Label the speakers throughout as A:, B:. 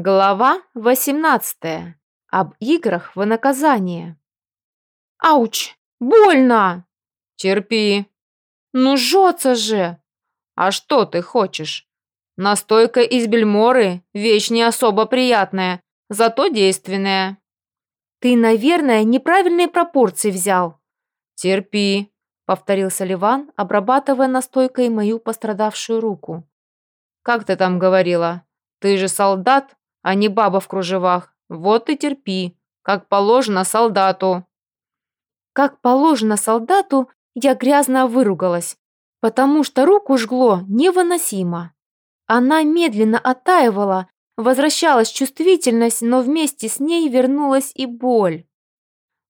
A: Глава 18. Об играх в наказание. Ауч! Больно!
B: Терпи.
A: Ну жжется же!
B: А что ты хочешь? Настойка из бельморы – вещь не особо приятная, зато действенная.
A: Ты, наверное, неправильные пропорции взял.
B: Терпи, повторил Салливан, обрабатывая настойкой мою пострадавшую руку. Как ты там говорила? Ты же солдат, а не баба в кружевах. Вот и терпи, как положено солдату».
A: Как положено солдату, я грязно выругалась, потому что руку жгло невыносимо. Она медленно оттаивала, возвращалась чувствительность, но вместе с ней вернулась и боль.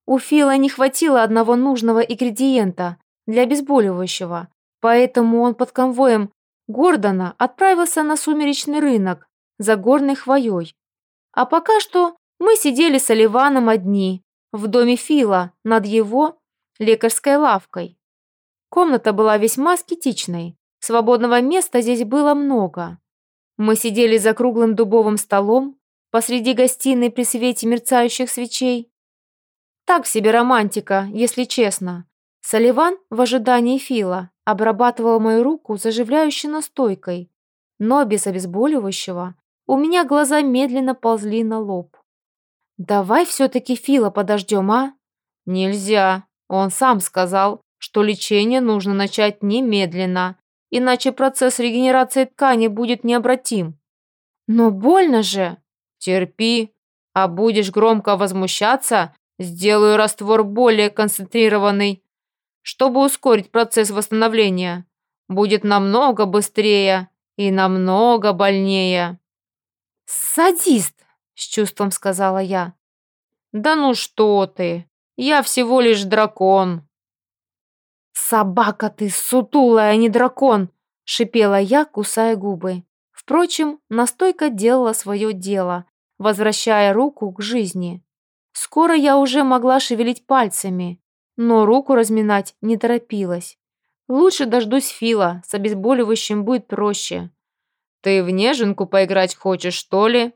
A: У Фила не хватило одного нужного ингредиента для обезболивающего, поэтому он под конвоем Гордона отправился на сумеречный рынок, за горной хвоей. А пока что мы сидели с Оливаном одни, в доме Фила, над его лекарской лавкой. Комната была весьма аскетичной, свободного места здесь было много. Мы сидели за круглым дубовым столом, посреди гостиной при свете мерцающих свечей. Так себе романтика, если честно. Соливан в ожидании Фила обрабатывал мою руку заживляющей настойкой, но без обезболивающего у меня глаза медленно ползли на лоб. «Давай все-таки Фила подождем, а?»
B: «Нельзя. Он сам сказал, что лечение нужно начать немедленно, иначе процесс регенерации ткани будет необратим».
A: «Но больно же!»
B: «Терпи. А будешь громко возмущаться, сделаю раствор более концентрированный, чтобы ускорить процесс восстановления. Будет намного быстрее и намного больнее».
A: «Садист!» – с чувством сказала я.
B: «Да ну что ты! Я всего лишь дракон!»
A: «Собака ты, сутулая, а не дракон!» – шипела я, кусая губы. Впрочем, настойка делала свое дело, возвращая руку к жизни. Скоро я уже могла шевелить пальцами, но руку разминать не торопилась. Лучше дождусь Фила, с обезболивающим будет проще.
B: «Ты в неженку поиграть хочешь, что ли?»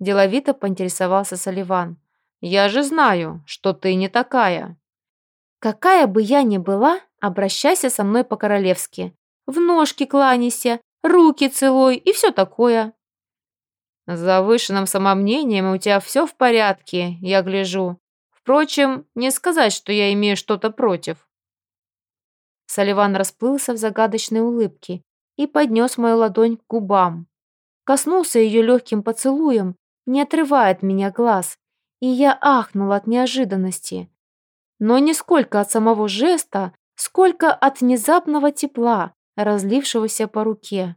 B: Деловито поинтересовался Соливан. «Я же знаю, что ты не такая».
A: «Какая бы я ни была, обращайся со мной по-королевски. В ножки кланяйся, руки целуй и все такое».
B: «С завышенным самомнением у тебя все в порядке, я гляжу. Впрочем, не сказать, что я имею что-то против».
A: Соливан расплылся в загадочной улыбке и поднес мою ладонь к губам. Коснулся ее легким поцелуем, не отрывая от меня глаз, и я ахнула от неожиданности. Но не сколько от самого жеста, сколько от внезапного тепла, разлившегося по руке.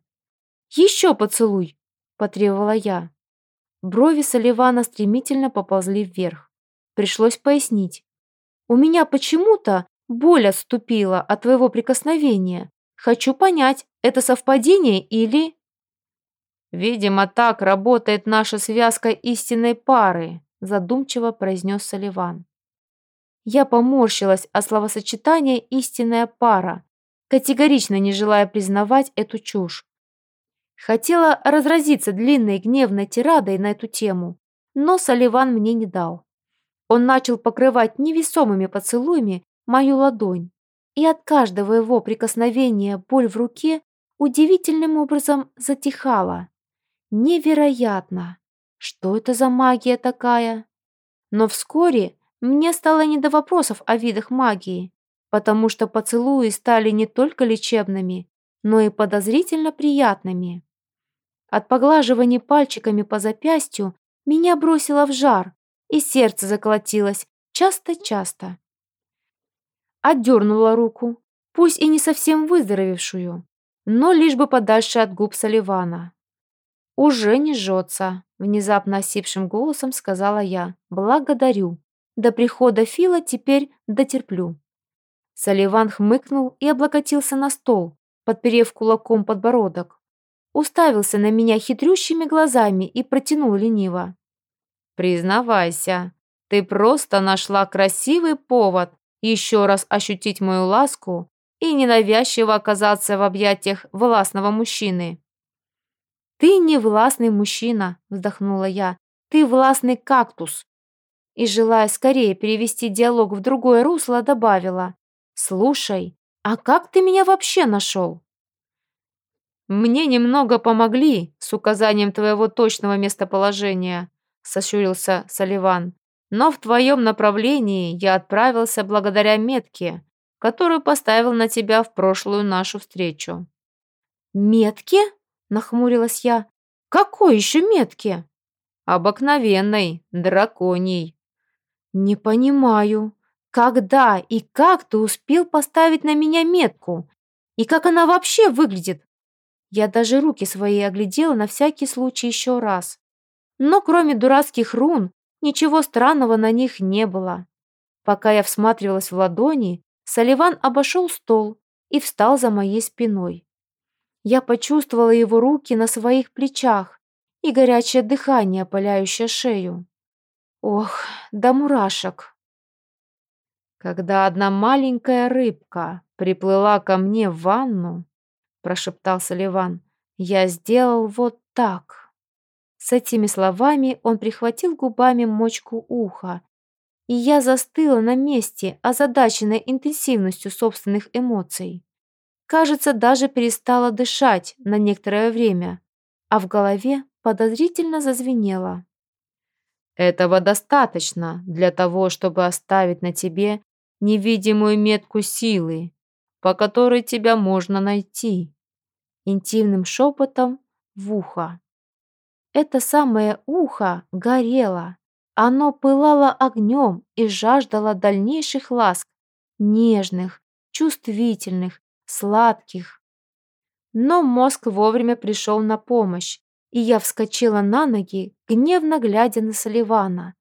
A: «Еще поцелуй!» – потребовала я. Брови Соливана стремительно поползли вверх. Пришлось пояснить. «У меня почему-то боль отступила от твоего прикосновения. Хочу понять, это совпадение или...
B: Видимо, так работает наша связка истинной пары, задумчиво произнес Соливан.
A: Я поморщилась от словосочетания «истинная пара», категорично не желая признавать эту чушь. Хотела разразиться длинной гневной тирадой на эту тему, но Соливан мне не дал. Он начал покрывать невесомыми поцелуями мою ладонь, и от каждого его прикосновения боль в руке удивительным образом затихала. Невероятно! Что это за магия такая? Но вскоре мне стало не до вопросов о видах магии, потому что поцелуи стали не только лечебными, но и подозрительно приятными. От поглаживания пальчиками по запястью меня бросило в жар, и сердце заколотилось часто-часто отдернула руку, пусть и не совсем выздоровевшую, но лишь бы подальше от губ Соливана. «Уже не жжется», — внезапно осипшим голосом сказала я. «Благодарю. До прихода Фила теперь дотерплю». Соливан хмыкнул и облокотился на стол, подперев кулаком подбородок. Уставился на меня хитрющими глазами и протянул лениво.
B: «Признавайся, ты просто нашла красивый повод еще раз ощутить мою ласку и ненавязчиво оказаться в объятиях властного мужчины.
A: «Ты не властный мужчина», — вздохнула я. «Ты властный кактус». И, желая скорее перевести диалог в другое русло, добавила. «Слушай, а как ты меня вообще нашел?»
B: «Мне немного помогли с указанием твоего точного местоположения», — сощурился Соливан. «Но в твоем направлении я отправился благодаря метке, которую поставил на тебя в прошлую нашу встречу».
A: «Метке?» — нахмурилась я. «Какой еще метке?»
B: «Обыкновенной, драконьей».
A: «Не понимаю, когда и как ты успел поставить на меня метку? И как она вообще выглядит?» Я даже руки свои оглядела на всякий случай еще раз. Но кроме дурацких рун, ничего странного на них не было. Пока я всматривалась в ладони, Соливан обошел стол и встал за моей спиной. Я почувствовала его руки на своих плечах и горячее дыхание, опаляющее шею. Ох, да мурашек.
B: Когда одна маленькая рыбка приплыла ко мне в ванну, прошептал Соливан. «Я сделал вот так». С этими словами он прихватил губами мочку уха, и я застыла на месте, озадаченная интенсивностью собственных эмоций. Кажется, даже перестала дышать на некоторое время, а в голове подозрительно зазвенело. «Этого достаточно для того, чтобы оставить на тебе невидимую метку силы, по которой тебя можно найти интимным шепотом в ухо. Это самое ухо горело. Оно пылало огнем и жаждало дальнейших ласк, нежных, чувствительных, сладких. Но мозг вовремя пришел на помощь, и я вскочила на ноги, гневно глядя на Соливана.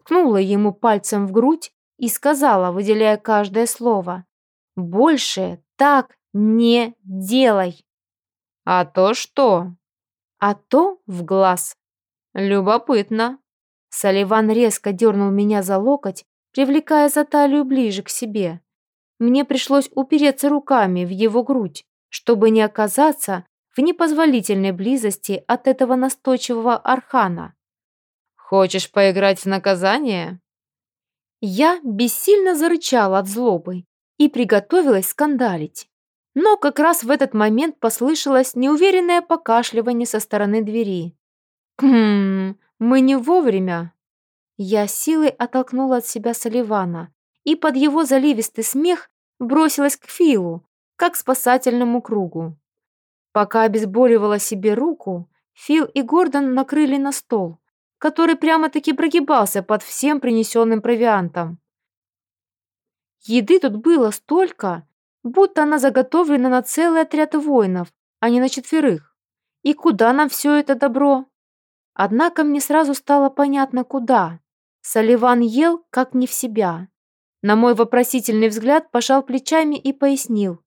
B: Ткнула ему пальцем в грудь и сказала, выделяя каждое слово, «Больше так не делай!» «А то что?» «А то в глаз». «Любопытно». Соливан резко дернул меня за локоть, привлекая за талию ближе к себе. Мне пришлось упереться руками в его грудь, чтобы не оказаться в непозволительной близости от этого настойчивого архана. «Хочешь поиграть в наказание?» Я бессильно зарычала от злобы и приготовилась скандалить. Но как раз в этот момент послышалось неуверенное покашливание со стороны двери. «Хм, мы не вовремя». Я силой оттолкнула от себя Соливана и под его заливистый смех бросилась к Филу, как к спасательному кругу. Пока обезболивала себе руку, Фил и Гордон накрыли на стол, который прямо-таки прогибался под всем принесенным провиантом. Еды тут было столько, будто она заготовлена на целый отряд воинов, а не на четверых. И куда нам все это добро? Однако мне сразу стало понятно, куда. Соливан ел, как не в себя. На мой вопросительный взгляд пожал плечами и пояснил.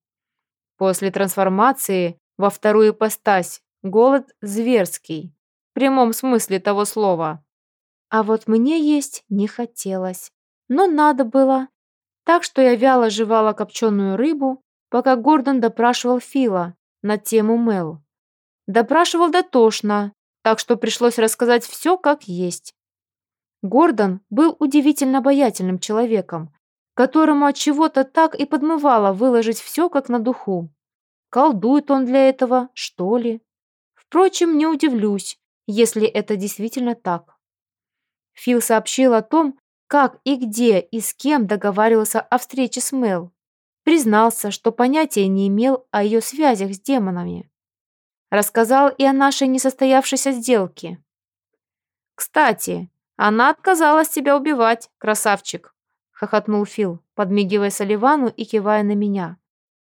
B: После трансформации во вторую постась голод зверский, в прямом смысле того слова. А вот мне есть не хотелось, но надо было, так что я вяло жевала копченую рыбу, пока Гордон допрашивал Фила на тему Мел. Допрашивал дотошно, так что пришлось рассказать все как есть. Гордон был удивительно обаятельным человеком, которому от чего-то так и подмывало выложить все как на духу. Колдует он для этого, что ли? Впрочем, не удивлюсь, если это действительно так. Фил сообщил о том, как и где и с кем договаривался о встрече с Мел. Признался, что понятия не имел о ее связях с демонами. Рассказал и о нашей несостоявшейся сделке. «Кстати, она отказалась тебя убивать, красавчик», — хохотнул Фил, подмигивая Соливану и кивая на меня.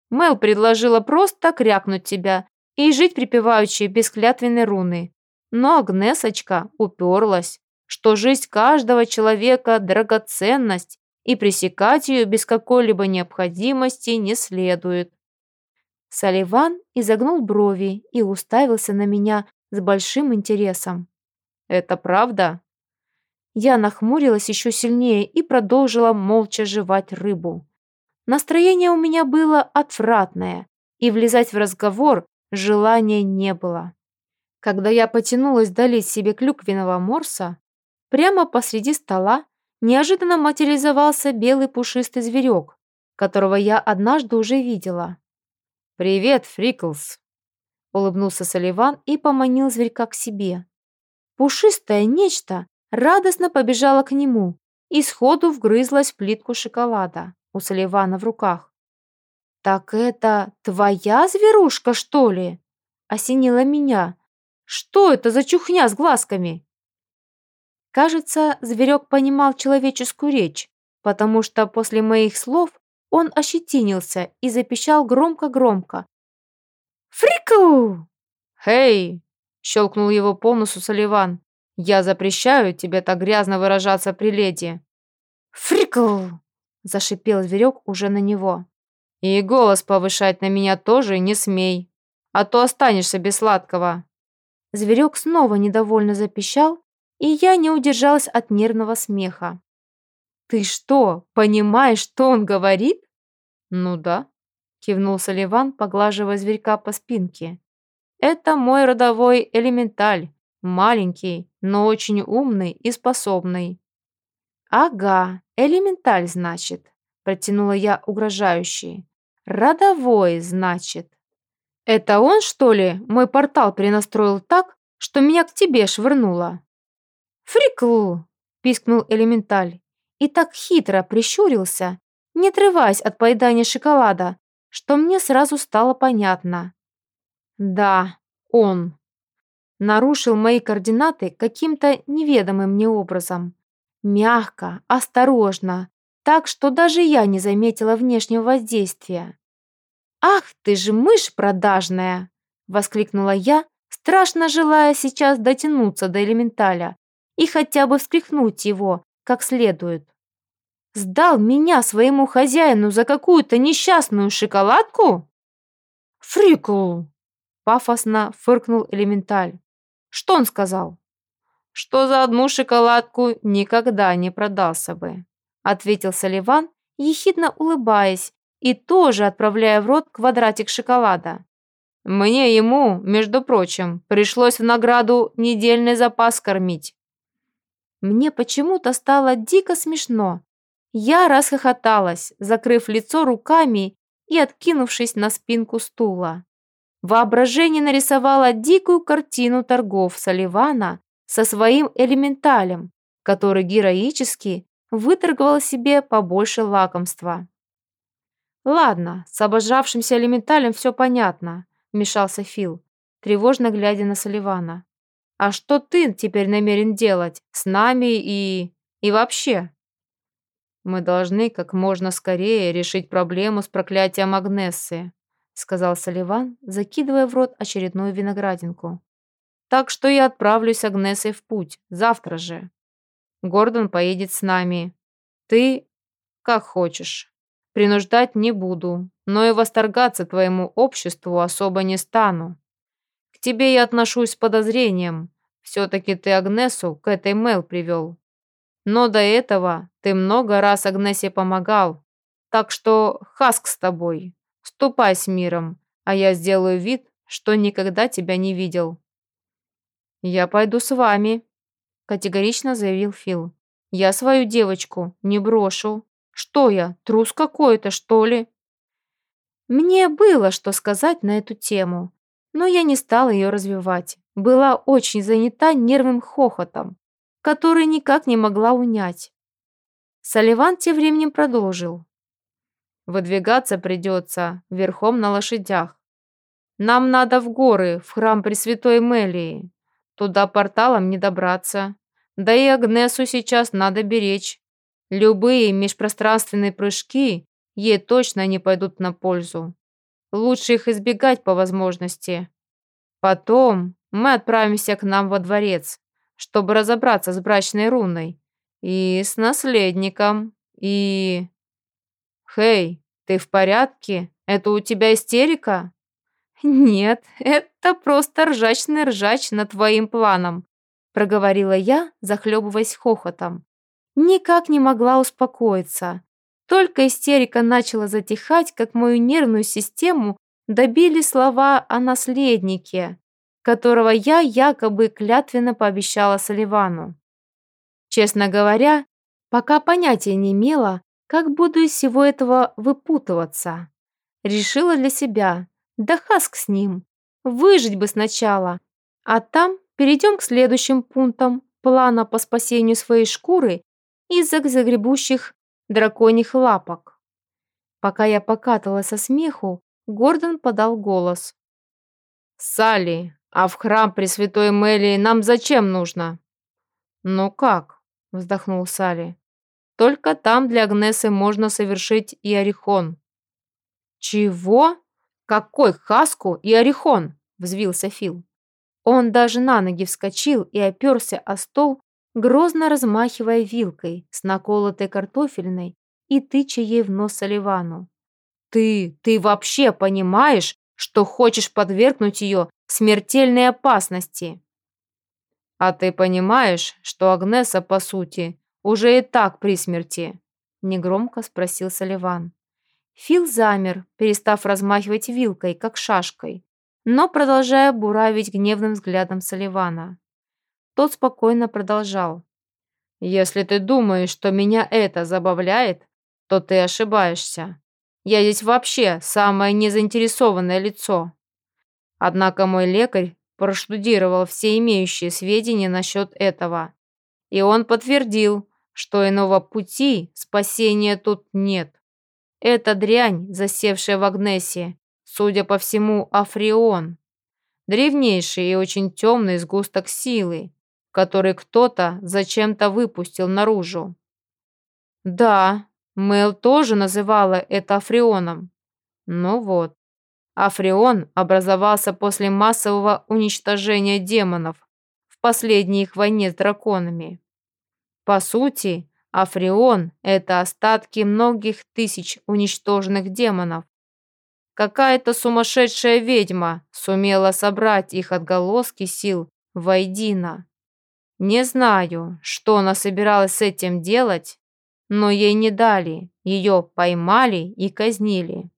B: «Мел предложила просто крякнуть тебя и жить припеваючи без клятвенной руны. Но Агнесочка уперлась что жизнь каждого человека – драгоценность, и пресекать ее без какой-либо необходимости не следует. Соливан изогнул брови и уставился на меня с большим интересом. «Это правда?» Я нахмурилась еще сильнее и продолжила молча жевать рыбу. Настроение у меня было отвратное, и влезать в разговор желания не было.
A: Когда я потянулась долить себе клюквенного морса, прямо посреди стола неожиданно материализовался белый пушистый зверек, которого я однажды уже видела.
B: «Привет, Фриклс!» — улыбнулся Соливан и поманил зверька к себе.
A: Пушистое нечто радостно побежало к нему и сходу вгрызлась в плитку шоколада у Соливана в руках. «Так это твоя зверушка, что ли?» — осенила меня. «Что это за чухня с глазками?» Кажется, зверек понимал человеческую речь, потому что после моих слов он ощетинился и запищал громко-громко. «Фрикл!»
B: «Хей!» — щелкнул его по носу Соливан. «Я запрещаю тебе так грязно выражаться при леди».
A: «Фрикл!» — зашипел зверек уже на него.
B: «И голос повышать на меня тоже не смей, а то останешься без сладкого».
A: Зверек снова недовольно запищал, и я не удержалась от нервного смеха. «Ты что, понимаешь, что он говорит?»
B: «Ну да», — кивнул Соливан, поглаживая зверька по спинке. «Это мой родовой элементаль, маленький, но очень умный и способный».
A: «Ага, элементаль, значит», — протянула я угрожающий. «Родовой, значит». «Это он, что ли, мой портал перенастроил так, что меня к тебе швырнуло?» «Фрикл!» — пискнул элементаль и так хитро прищурился, не отрываясь от поедания шоколада, что мне сразу стало понятно. Да, он. Нарушил мои координаты каким-то неведомым мне образом. Мягко, осторожно, так что даже я не заметила внешнего воздействия. «Ах ты же мышь продажная!» — воскликнула я, страшно желая сейчас дотянуться до элементаля и хотя бы вскрикнуть его как следует. «Сдал меня своему хозяину за какую-то несчастную шоколадку?» «Фрикл!» — пафосно фыркнул элементаль. «Что он сказал?»
B: «Что за одну шоколадку никогда не продался бы», — ответил Соливан, ехидно улыбаясь и тоже отправляя в рот квадратик шоколада. «Мне ему, между прочим, пришлось в награду недельный запас кормить».
A: Мне почему-то стало дико смешно. Я расхохоталась, закрыв лицо руками и откинувшись на спинку стула. Воображение нарисовало дикую картину торгов Соливана со своим элементалем, который героически выторговал себе побольше лакомства. «Ладно, с обожавшимся элементалем все понятно», — вмешался Фил, тревожно глядя на Соливана. А что ты теперь намерен делать с нами и... и вообще?
B: Мы должны как можно скорее решить проблему с проклятием Агнессы, сказал Соливан, закидывая в рот очередную виноградинку. Так что я отправлюсь с Агнесой в путь, завтра же. Гордон поедет с нами. Ты как хочешь. Принуждать не буду, но и восторгаться твоему обществу особо не стану тебе я отношусь с подозрением. Все-таки ты Агнесу к этой Мел привел. Но до этого ты много раз Агнесе помогал. Так что Хаск с тобой. Ступай с миром, а я сделаю вид, что никогда тебя не видел». «Я пойду с вами», — категорично заявил Фил. «Я свою девочку не брошу. Что я, трус какой-то, что ли?» Мне было что сказать на эту тему, но я не стала ее развивать. Была очень занята нервным хохотом, который никак не могла унять. Соливан тем временем продолжил. «Выдвигаться придется верхом на лошадях. Нам надо в горы, в храм Пресвятой Мелии. Туда порталом не добраться. Да и Агнесу сейчас надо беречь. Любые межпространственные прыжки ей точно не пойдут на пользу. Лучше их избегать по возможности. Потом мы отправимся к нам во дворец, чтобы разобраться с брачной руной. И с наследником. И... Хей, ты в порядке? Это у тебя истерика? Нет, это просто ржачный ржач над твоим планом, проговорила я, захлебываясь хохотом. Никак не могла успокоиться. Только истерика начала затихать, как мою нервную систему добили слова о наследнике.
A: которого я якобы клятвенно пообещала Соливану. Честно говоря, пока понятия не имела, как буду из всего этого выпутываться. Решила для себя, да хаск с ним, выжить бы сначала, а там перейдем к следующим пунктам плана по спасению своей шкуры из-за загребущих драконьих лапок. Пока я покаталась со смеху, Гордон подал голос.
B: «Салли, а в храм Пресвятой Мелии нам зачем нужно?»
A: «Ну как?» – вздохнул Салли. «Только там для Агнесы можно совершить и Орихон».
B: «Чего? Какой Хаску и Орихон?» – взвился Фил.
A: Он даже на ноги вскочил и оперся о стол, грозно размахивая вилкой с наколотой картофельной и тыча ей в нос Оливану.
B: «Ты, ты вообще понимаешь, что хочешь подвергнуть ее смертельной опасности?» «А ты понимаешь, что Агнеса, по сути, уже и так при смерти?» Негромко спросил Соливан.
A: Фил замер, перестав размахивать вилкой, как шашкой, но продолжая буравить гневным взглядом Соливана. Тот спокойно продолжал.
B: «Если ты думаешь, что меня это забавляет, то ты ошибаешься. Я здесь вообще самое незаинтересованное лицо. Однако мой лекарь проштудировал все имеющие сведения насчет этого. И он подтвердил, что иного пути спасения тут нет. Это дрянь, засевшая в Агнесе, судя по всему, Африон. Древнейший и очень темный сгусток силы, который кто-то зачем-то выпустил наружу. Да, Мэл тоже называла это Африоном. Ну вот. Африон образовался после массового уничтожения демонов в последней их войне с драконами. По сути, Африон – это остатки многих тысяч уничтоженных демонов. Какая-то сумасшедшая ведьма сумела собрать их отголоски сил воедино. Не знаю, что она собиралась с этим делать, но ей не дали, ее поймали и казнили.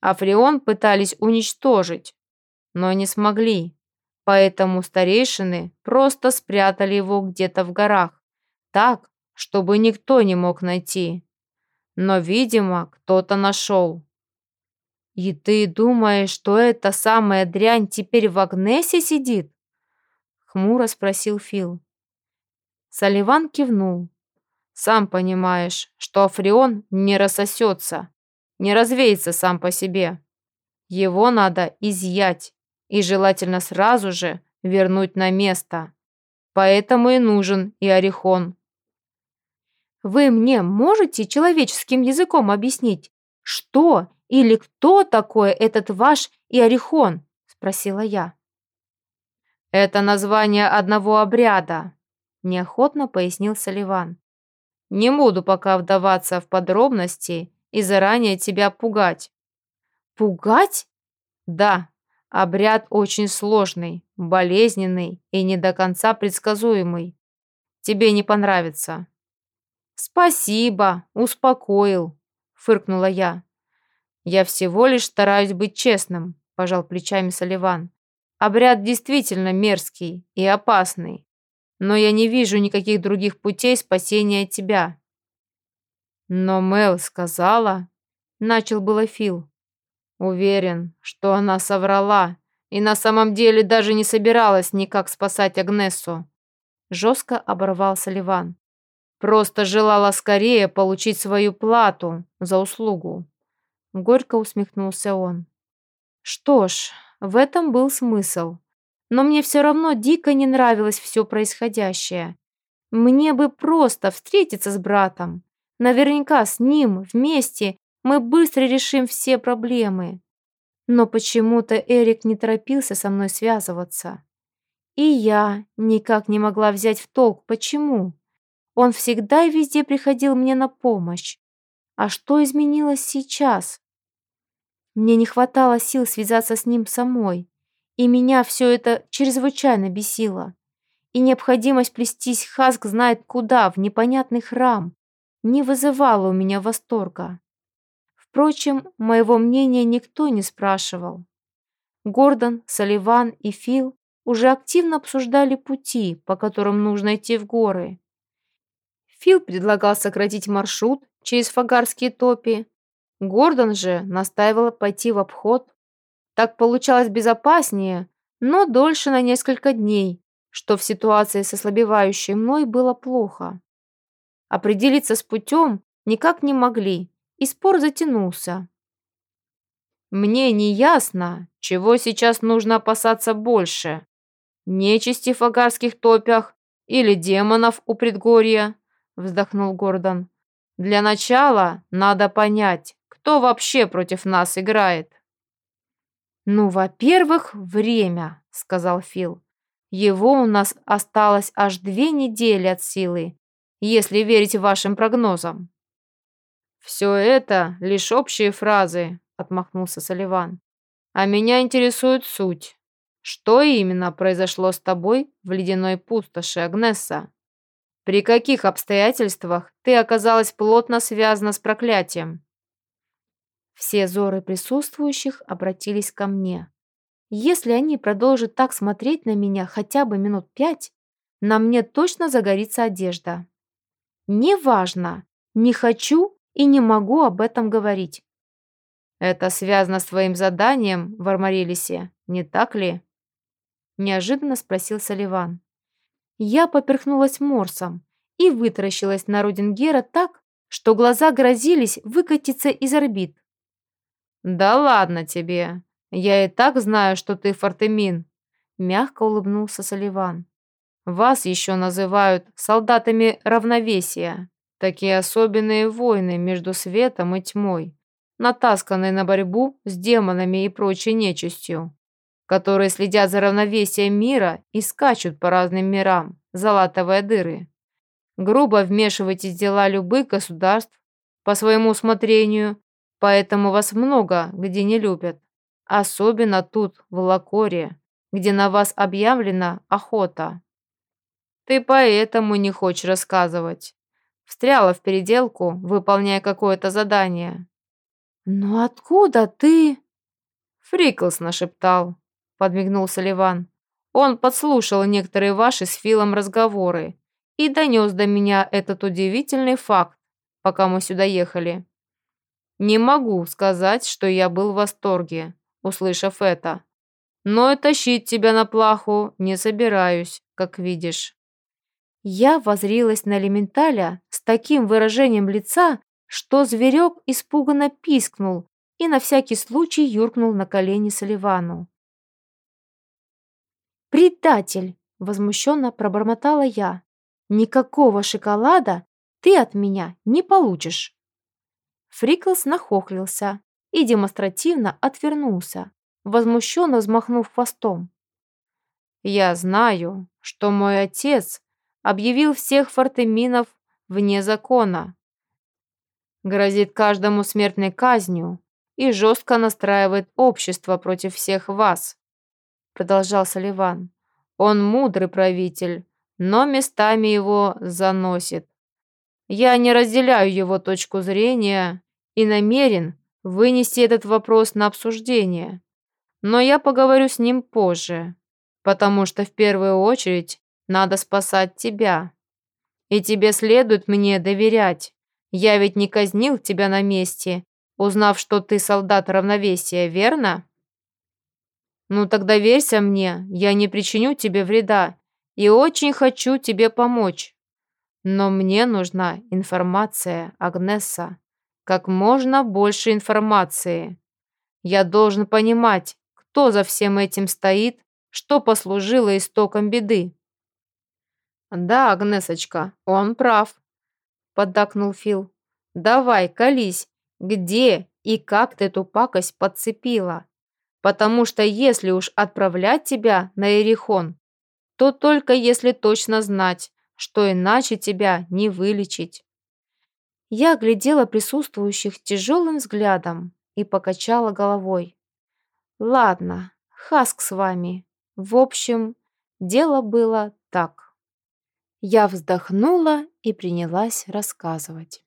B: Африон пытались уничтожить, но не смогли, поэтому старейшины просто спрятали его где-то в горах, так, чтобы никто не мог найти. Но, видимо, кто-то нашел.
A: «И ты думаешь, что эта самая дрянь теперь в Агнесе сидит?» Хмуро спросил Фил. Соливан кивнул.
B: Сам понимаешь, что Африон не рассосется, не развеется сам по себе. Его надо изъять и желательно сразу же вернуть на место. Поэтому и нужен и Орихон.
A: Вы мне можете человеческим языком объяснить, что или кто такой этот ваш Иорихон? Спросила я.
B: Это название одного обряда, неохотно пояснил Соливан. Не буду пока вдаваться в подробности и заранее тебя пугать.
A: Пугать?
B: Да, обряд очень сложный, болезненный и не до конца предсказуемый. Тебе не понравится.
A: Спасибо, успокоил, фыркнула я.
B: Я всего лишь стараюсь быть честным, пожал плечами Соливан. Обряд действительно мерзкий и опасный но я не вижу никаких других путей спасения тебя». «Но Мел сказала...» — начал было Фил. «Уверен, что она соврала и на самом деле даже не собиралась никак спасать Агнесу». Жестко оборвался Ливан. «Просто желала скорее получить свою плату за услугу». Горько усмехнулся он.
A: «Что ж, в этом был смысл но мне все равно дико не нравилось все происходящее. Мне бы просто встретиться с братом. Наверняка с ним вместе мы быстро решим все проблемы. Но почему-то Эрик не торопился со мной связываться. И я никак не могла взять в толк, почему. Он всегда и везде приходил мне на помощь. А что изменилось сейчас? Мне не хватало сил связаться с ним самой. И меня все это чрезвычайно бесило. И необходимость плестись Хаск знает куда, в непонятный храм, не вызывала у меня восторга. Впрочем, моего мнения никто не спрашивал. Гордон, Салливан и Фил уже активно обсуждали пути, по которым нужно идти в горы. Фил предлагал сократить маршрут через Фагарские топи. Гордон же настаивал пойти в обход. Так получалось безопаснее, но дольше на несколько дней, что в ситуации с ослабевающей мной было плохо. Определиться с путем никак не могли, и спор затянулся.
B: «Мне не ясно, чего сейчас нужно опасаться больше. Нечисти в агарских топях или демонов у предгорья?» вздохнул Гордон. «Для начала надо понять, кто вообще против нас играет».
A: «Ну, во-первых, время», — сказал Фил. «Его у нас осталось аж две недели от силы, если верить вашим прогнозам».
B: «Все это лишь общие фразы», — отмахнулся Соливан. «А меня интересует суть. Что именно произошло с тобой в ледяной пустоши, Агнесса? При каких обстоятельствах ты оказалась плотно связана с проклятием?»
A: Все зоры присутствующих обратились ко мне. Если они продолжат так смотреть на меня хотя бы минут пять, на мне точно загорится одежда. Неважно, не хочу и не могу об этом говорить.
B: Это связано с твоим заданием в Армарилисе, не так ли? Неожиданно спросил Соливан.
A: Я поперхнулась морсом и вытаращилась на Родингера так, что глаза грозились выкатиться из орбит.
B: «Да ладно тебе. Я и так знаю, что ты Фортемин», — мягко улыбнулся Соливан. «Вас еще называют солдатами равновесия. Такие особенные войны между светом и тьмой, натасканные на борьбу с демонами и прочей нечистью, которые следят за равновесием мира и скачут по разным мирам, залатывая дыры. Грубо вмешиваетесь в дела любых государств по своему усмотрению, поэтому вас много где не любят. Особенно тут, в Лакоре, где на вас объявлена охота. Ты поэтому не хочешь рассказывать. Встряла в переделку, выполняя какое-то задание.
A: «Но откуда ты?»
B: Фриклс нашептал, подмигнул Соливан. Он подслушал некоторые ваши с Филом разговоры и донес до меня этот удивительный факт, пока мы сюда ехали. Не могу сказать, что я был в восторге, услышав это. Но и тащить тебя на плаху не собираюсь, как видишь.
A: Я возрилась на элементаля с таким выражением лица, что зверек испуганно пискнул и на всякий случай юркнул на колени Соливану. «Предатель!» — возмущенно пробормотала я. «Никакого шоколада ты от меня не получишь!» Фриклс нахохлился и демонстративно отвернулся, возмущенно взмахнув хвостом.
B: «Я знаю, что мой отец объявил всех фортеминов вне закона, грозит каждому смертной казнью и жестко настраивает общество против всех вас», продолжал Соливан. «Он мудрый правитель, но местами его заносит. Я не разделяю его точку зрения и намерен вынести этот вопрос на обсуждение, но я поговорю с ним позже, потому что в первую очередь надо спасать тебя. И тебе следует мне доверять. Я ведь не казнил тебя на месте, узнав, что ты солдат равновесия, верно? Ну так доверься мне, я не причиню тебе вреда и очень хочу тебе помочь. Но мне нужна информация, Агнеса. Как можно больше информации. Я должен понимать, кто за всем этим стоит, что послужило истоком беды. «Да, Агнесочка, он прав», — поддакнул Фил. «Давай, колись, где и как ты эту пакость подцепила? Потому что если уж отправлять тебя на Эрихон, то только если точно знать, что иначе тебя не вылечить».
A: Я глядела присутствующих тяжелым взглядом и покачала головой. «Ладно, Хаск с вами. В общем, дело было так». Я вздохнула и принялась рассказывать.